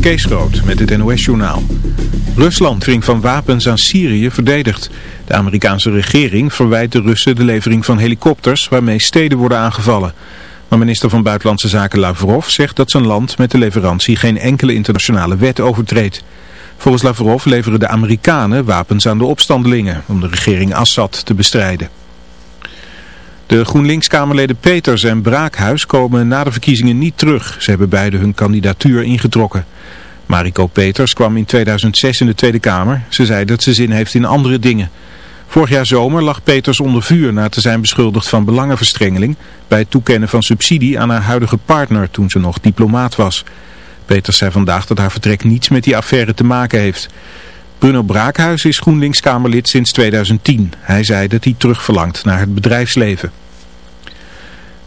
Kees Groot met het NOS-journaal. Rusland dringt van wapens aan Syrië verdedigd. De Amerikaanse regering verwijt de Russen de levering van helikopters waarmee steden worden aangevallen. Maar minister van Buitenlandse Zaken Lavrov zegt dat zijn land met de leverantie geen enkele internationale wet overtreedt. Volgens Lavrov leveren de Amerikanen wapens aan de opstandelingen om de regering Assad te bestrijden. De GroenLinks-Kamerleden Peters en Braakhuis komen na de verkiezingen niet terug. Ze hebben beide hun kandidatuur ingetrokken. Mariko Peters kwam in 2006 in de Tweede Kamer. Ze zei dat ze zin heeft in andere dingen. Vorig jaar zomer lag Peters onder vuur na te zijn beschuldigd van belangenverstrengeling bij het toekennen van subsidie aan haar huidige partner toen ze nog diplomaat was. Peters zei vandaag dat haar vertrek niets met die affaire te maken heeft. Bruno Braakhuis is GroenLinks-Kamerlid sinds 2010. Hij zei dat hij terugverlangt naar het bedrijfsleven.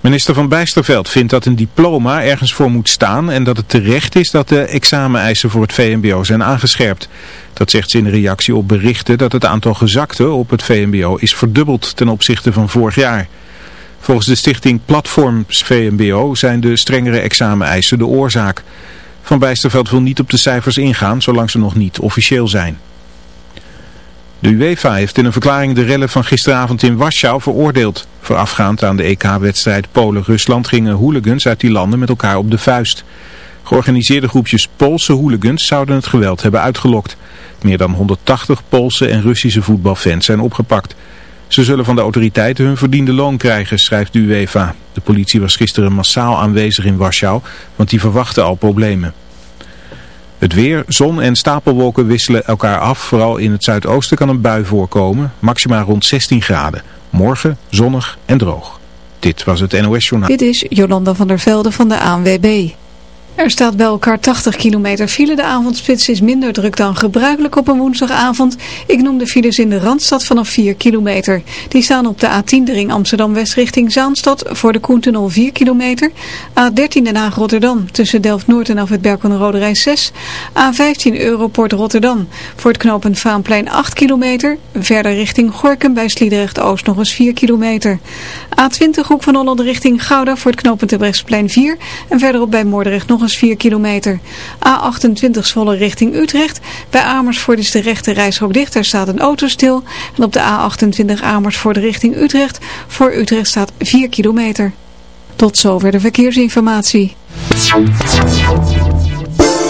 Minister van Bijsterveld vindt dat een diploma ergens voor moet staan en dat het terecht is dat de exameneisen voor het VMBO zijn aangescherpt. Dat zegt ze in reactie op berichten dat het aantal gezakten op het VMBO is verdubbeld ten opzichte van vorig jaar. Volgens de stichting Platforms VMBO zijn de strengere exameneisen de oorzaak. Van Bijsterveld wil niet op de cijfers ingaan zolang ze nog niet officieel zijn. De UEFA heeft in een verklaring de rellen van gisteravond in Warschau veroordeeld. Voorafgaand aan de EK-wedstrijd Polen-Rusland gingen hooligans uit die landen met elkaar op de vuist. Georganiseerde groepjes Poolse hooligans zouden het geweld hebben uitgelokt. Meer dan 180 Poolse en Russische voetbalfans zijn opgepakt. Ze zullen van de autoriteiten hun verdiende loon krijgen, schrijft de UEFA. De politie was gisteren massaal aanwezig in Warschau, want die verwachtte al problemen. Het weer, zon en stapelwolken wisselen elkaar af. Vooral in het zuidoosten kan een bui voorkomen. Maxima rond 16 graden. Morgen zonnig en droog. Dit was het NOS Journaal. Dit is Jolanda van der Velde van de ANWB. Er staat bij elkaar 80 kilometer file. De avondspits is minder druk dan gebruikelijk op een woensdagavond. Ik noem de files in de Randstad vanaf 4 kilometer. Die staan op de A10 de ring Amsterdam-West richting Zaanstad voor de Koentunnel 4 kilometer. A13 Den Haag-Rotterdam tussen Delft-Noord en af het Berkel Rode Rijn 6. A15 Europort Rotterdam voor het knooppunt Vaanplein 8 kilometer. Verder richting Gorkum bij Sliedrecht-Oost nog eens 4 kilometer. A20 Hoek van Holland richting Gouda voor het knooppunt Terbrechtsplein 4. En verderop bij Moordrecht nog eens 4 kilometer. A28 Zwolle richting Utrecht. Bij Amersfoort is de rechte reishok dicht. Er staat een auto stil. En op de A28 Amersfoort richting Utrecht. Voor Utrecht staat 4 kilometer. Tot zover de verkeersinformatie.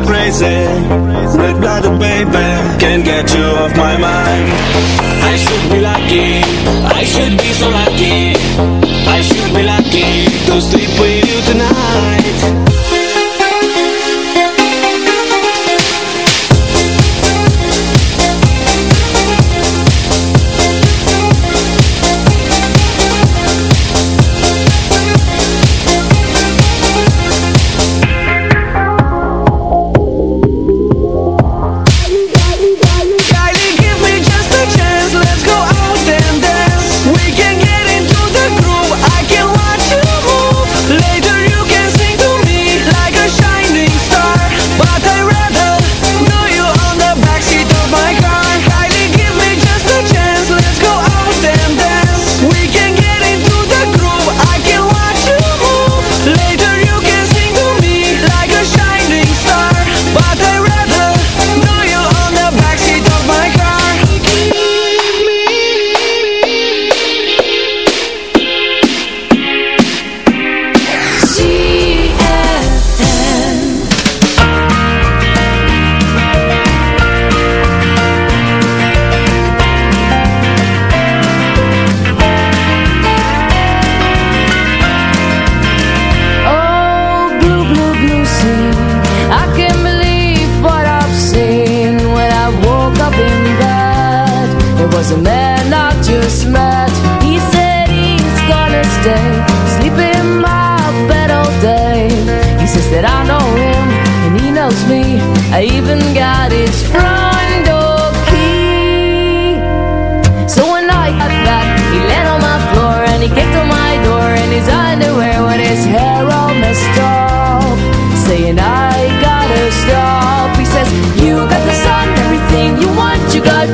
me crazy. Red blooded baby, can't get you off my mind. was a man I just met. He said he's gonna stay. Sleep in my bed all day. He says that I know him and he knows me. I even got his front door key. So when I got back He laid on my floor and he kicked on my door In his underwear with his hair all messed up. Saying I gotta stop. He says you got the sun, everything you want You got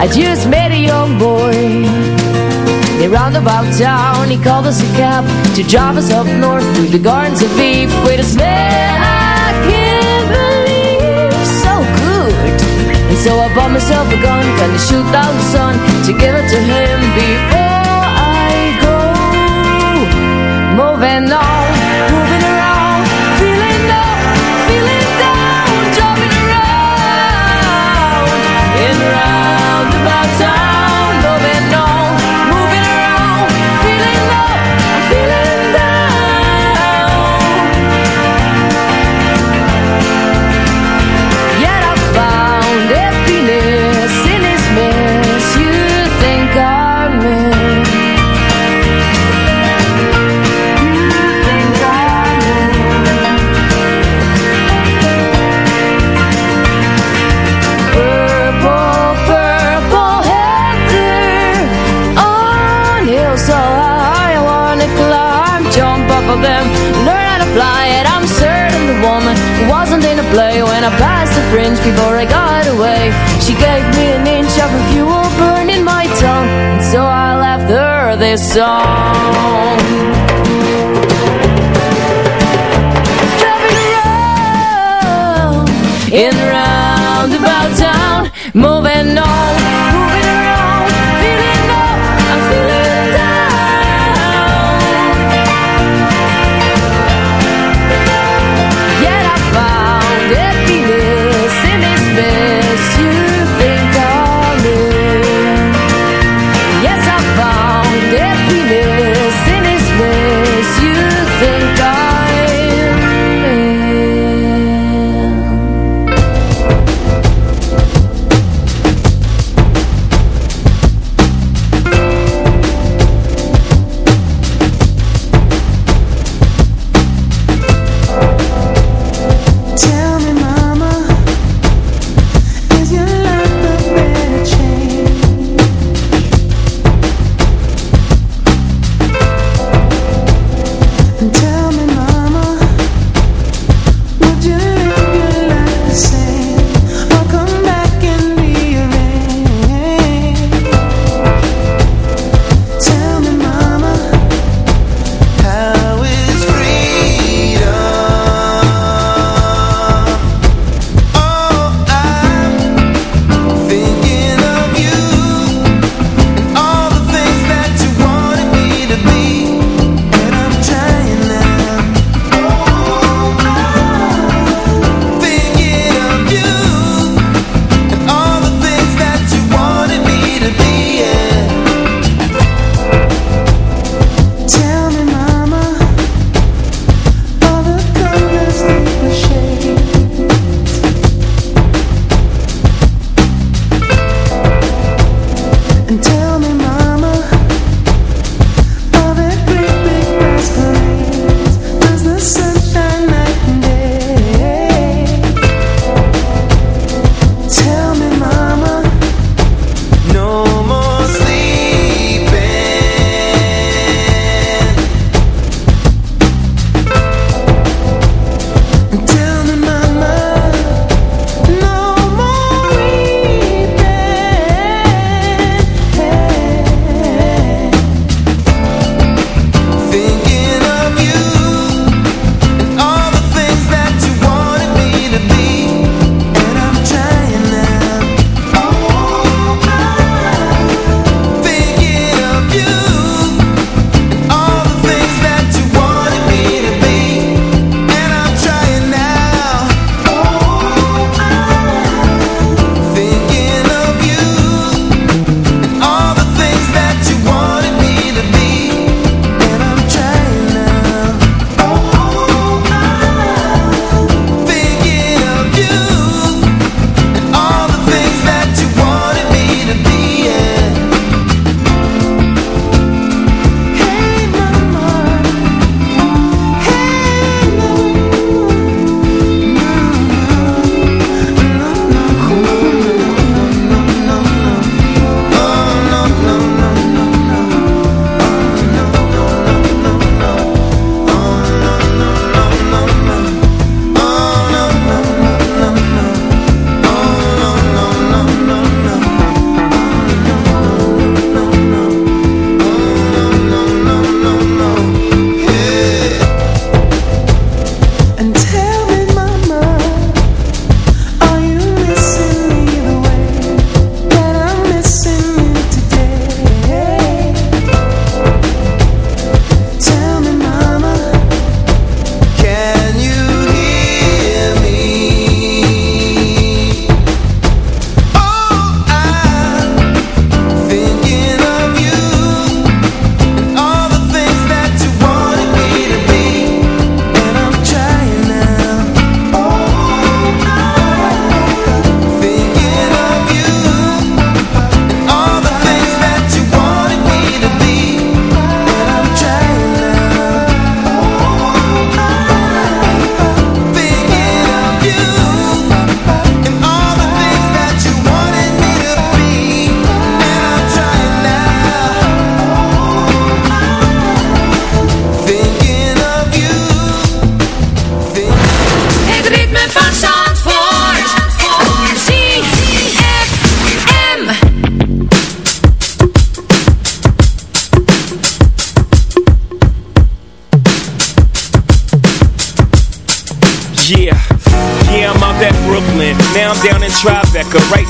I just met a young boy. He roundabout town. He called us a cab To drive us up north Through the gardens of Eve. With a smell I can't believe So good. And so I bought myself a gun Gonna shoot out the sun To give it to him before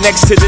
next to the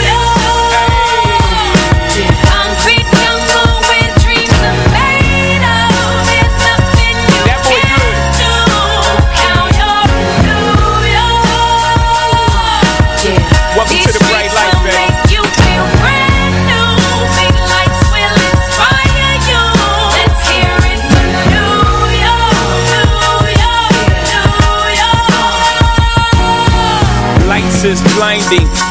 is blinding,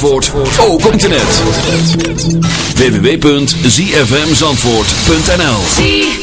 Zandvoort, ook internet. www.zfmzandvoort.nl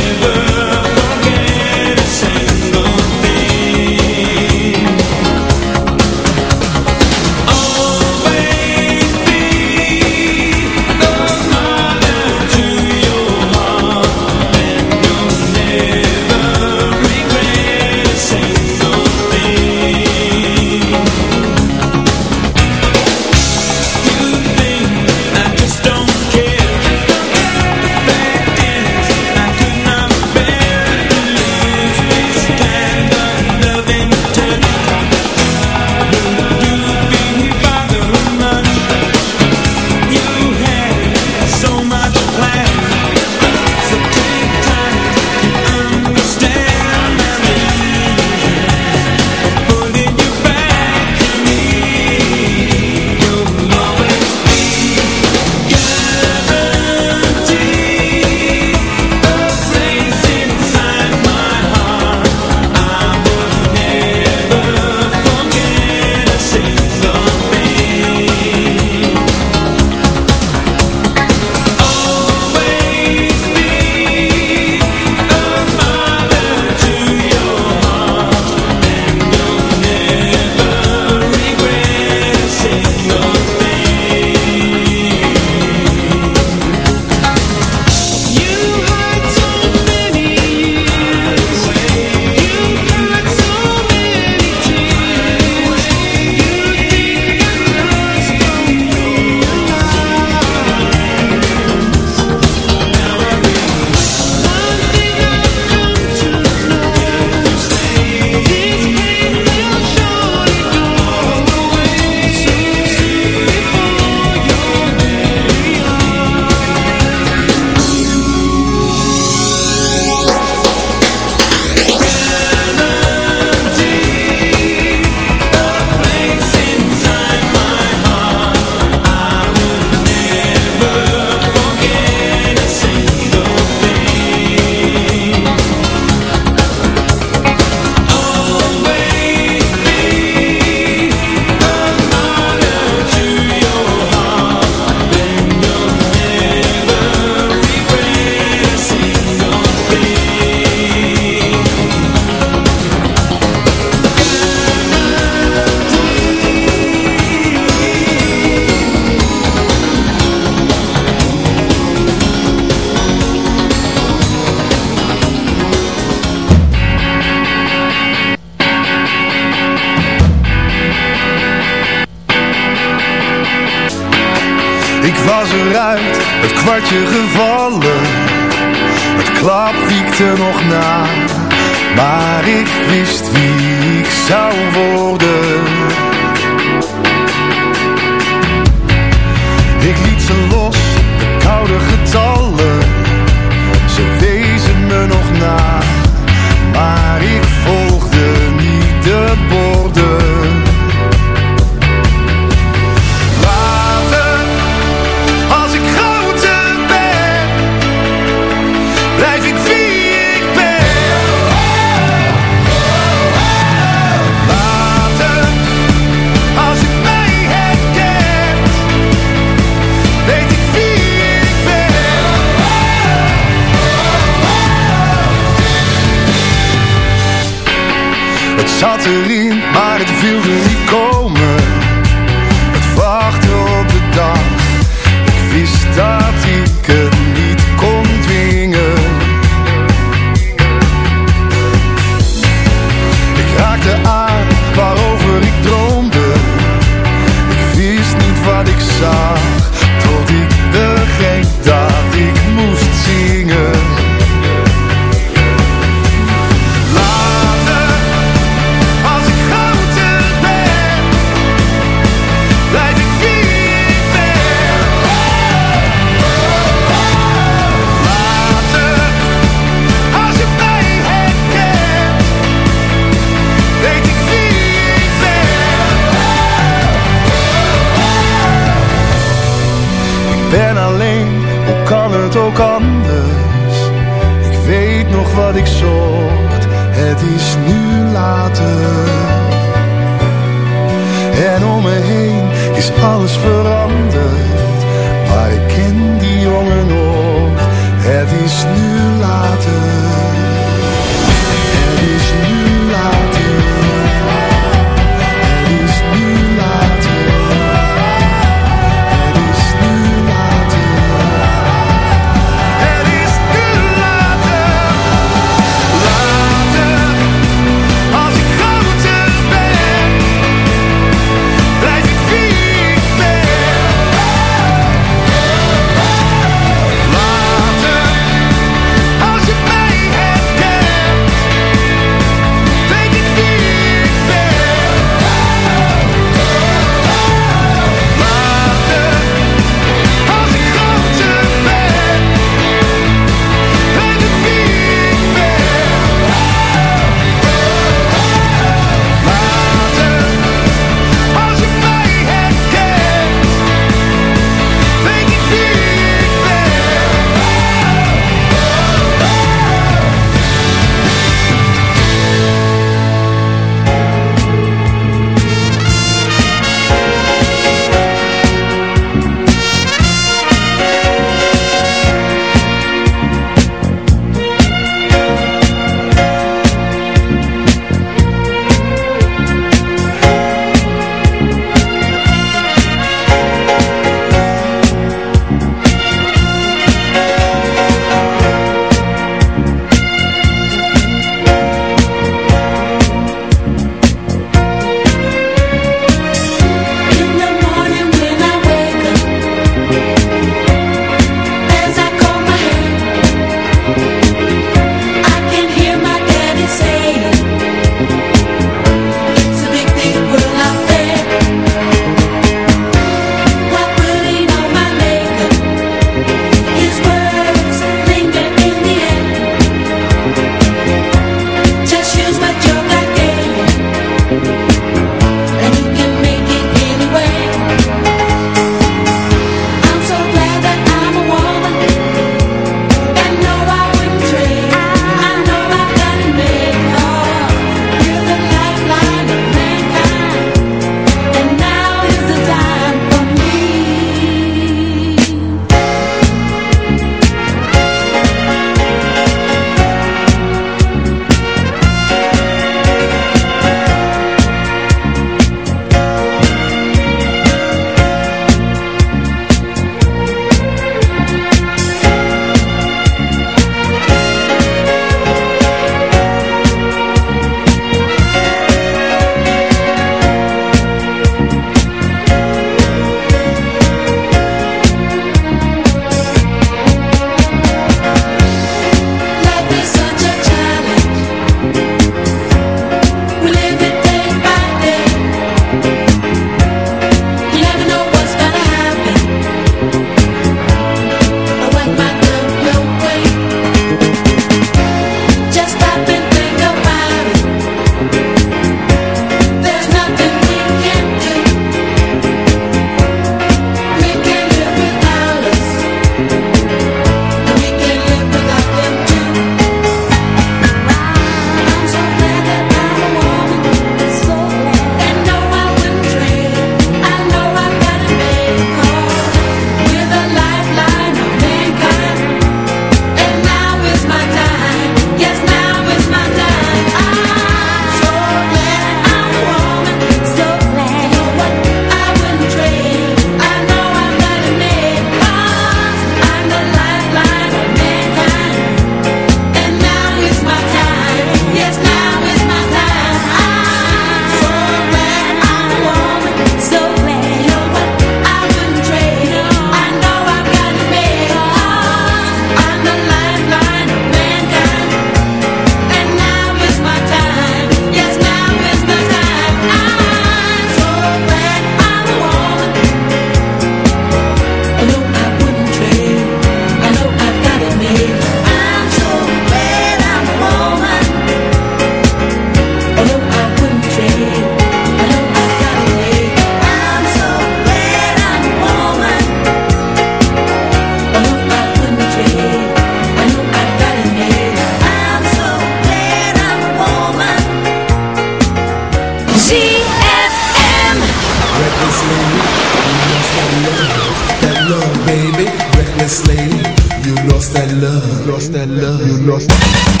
lost that love. You lost.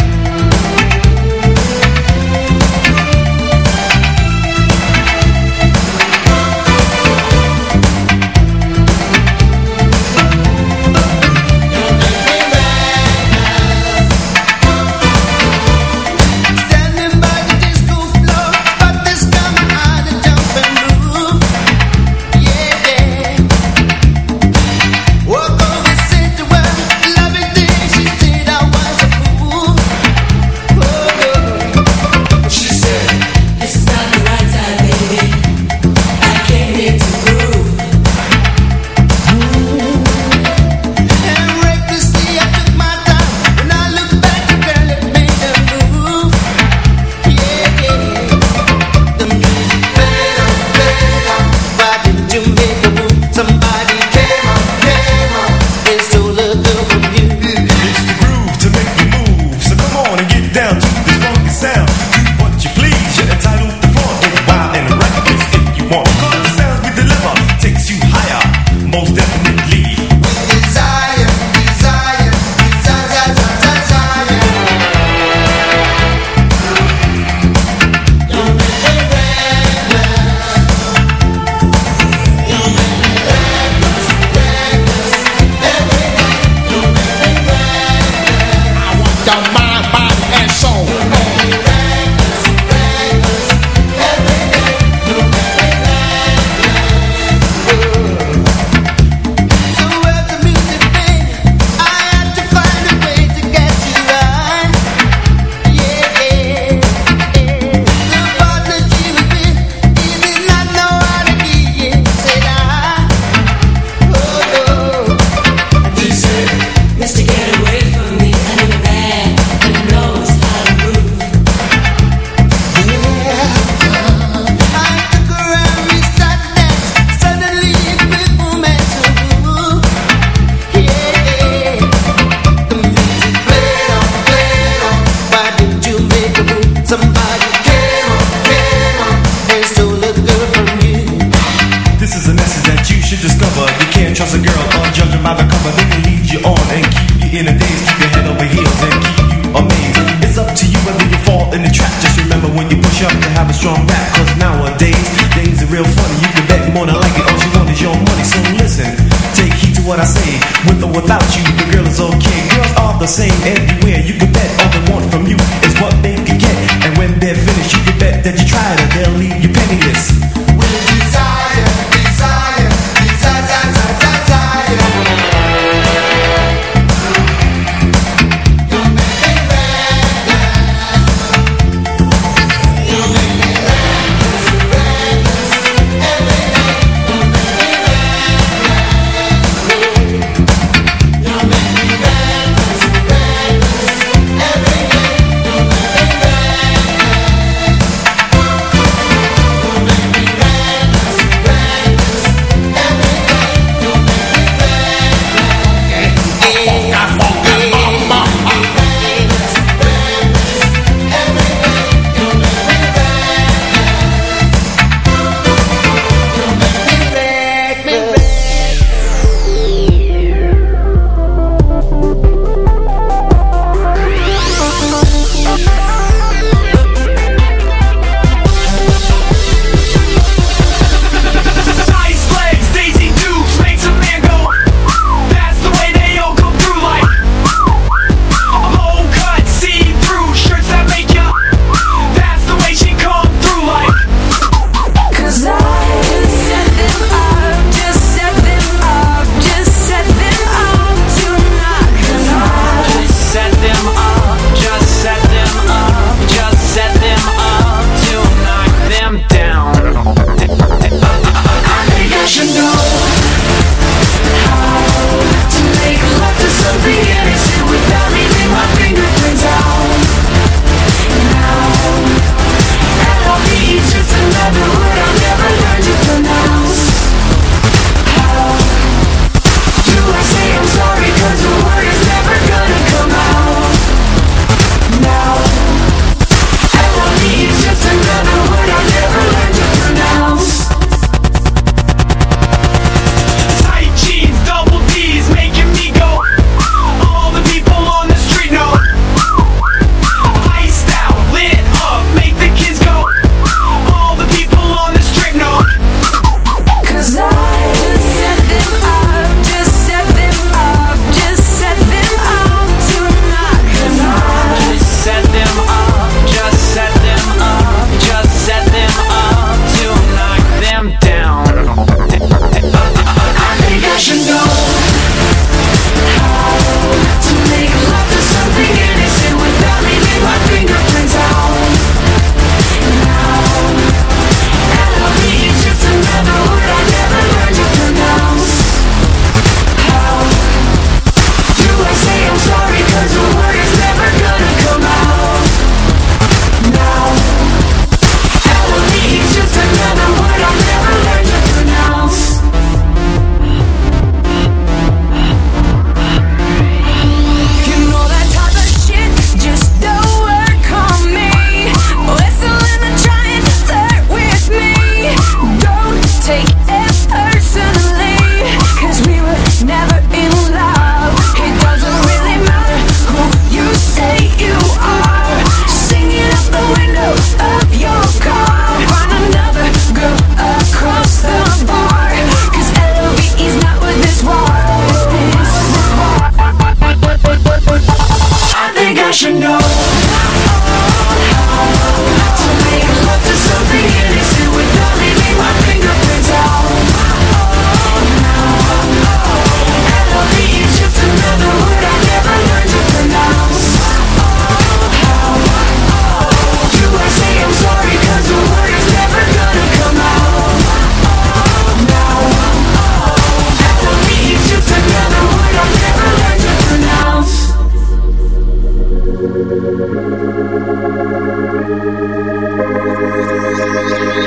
out mind, body, and soul.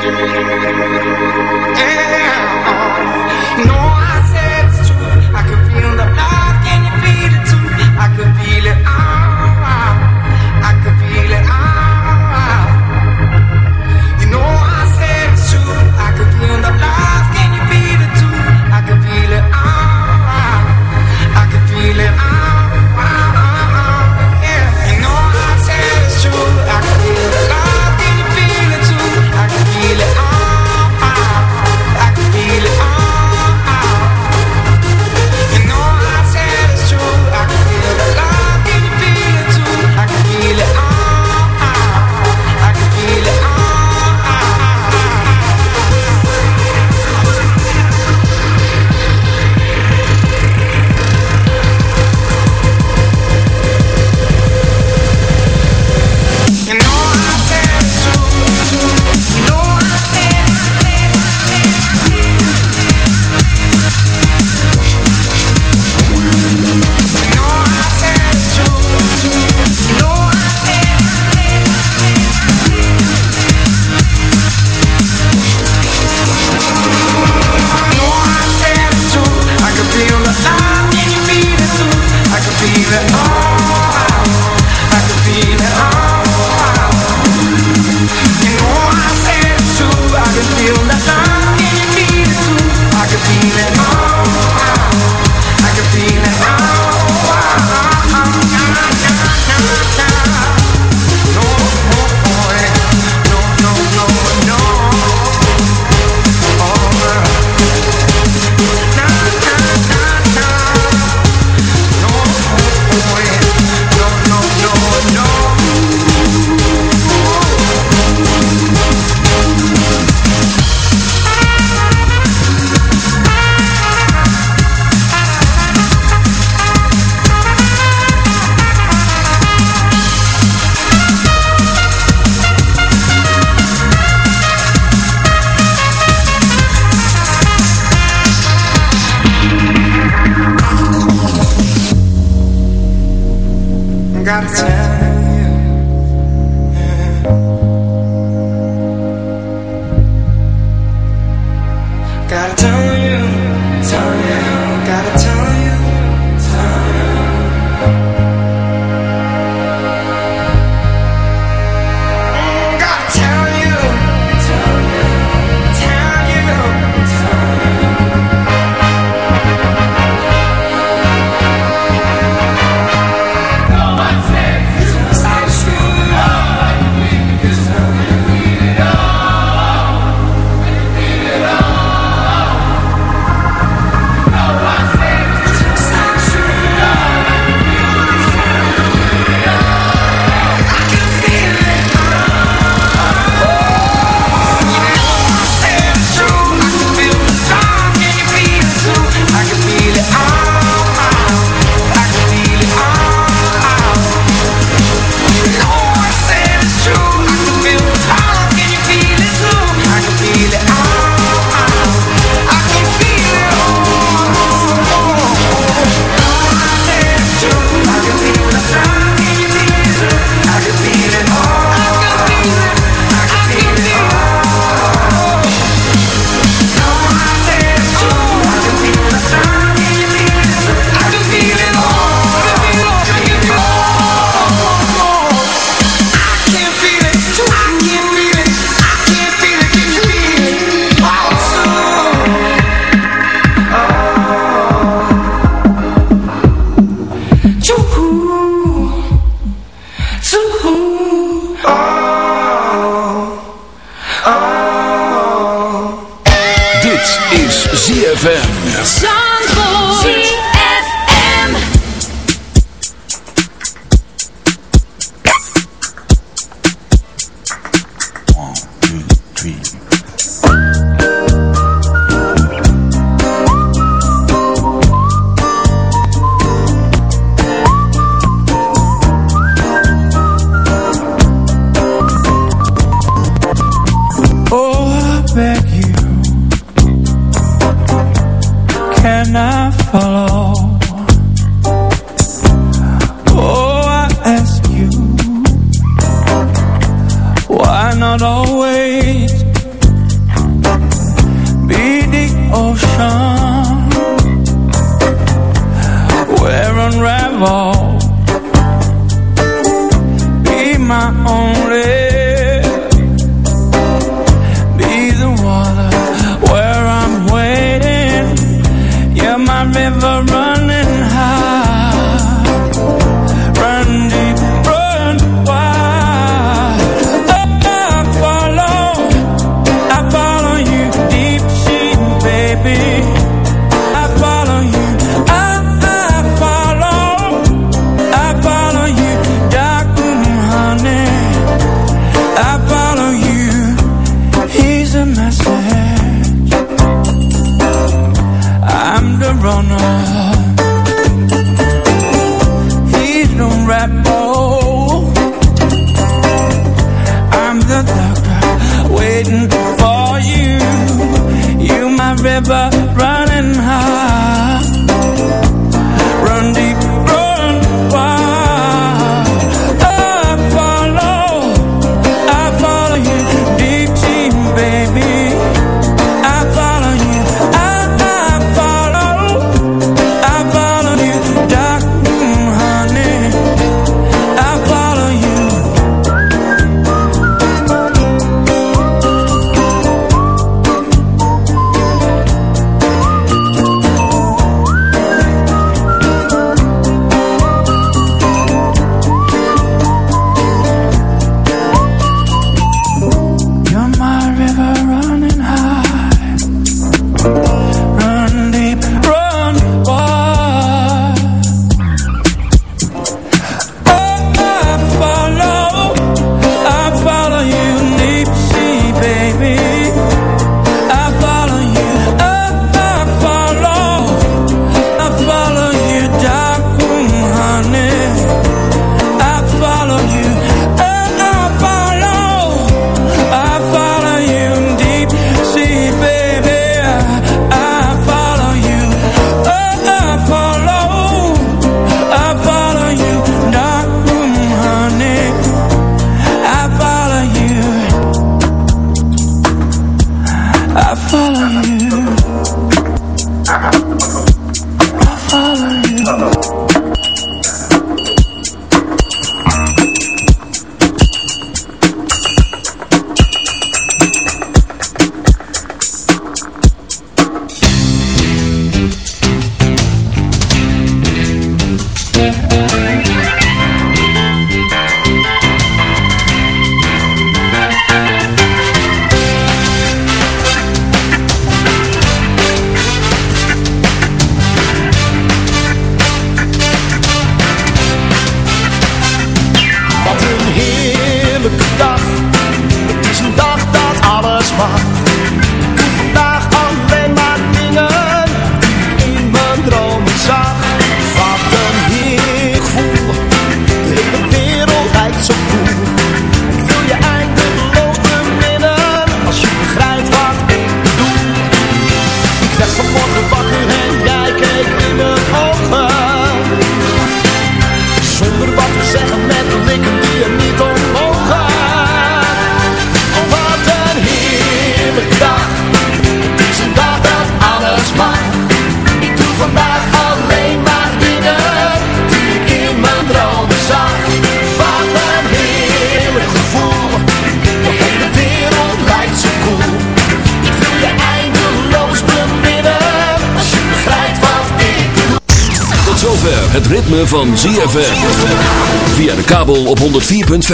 Thank you.